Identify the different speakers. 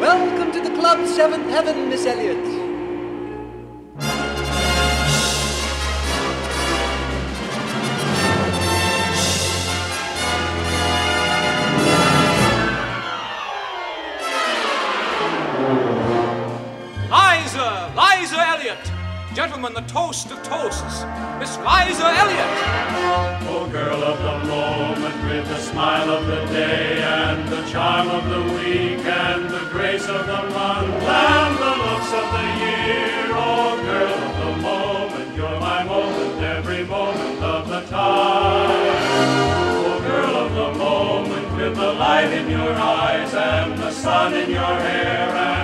Speaker 1: Welcome to the club, Seventh Heaven, Miss Elliott. gentlemen, the toast of toasts, Miss Liza Elliott.
Speaker 2: Oh, girl of the moment, with the smile of the day charm of the week and the grace of the month and the looks of the year. Oh, girl of the moment, you're my moment, every moment of the time. Oh, girl of the moment, with the light in your eyes and the sun in your hair.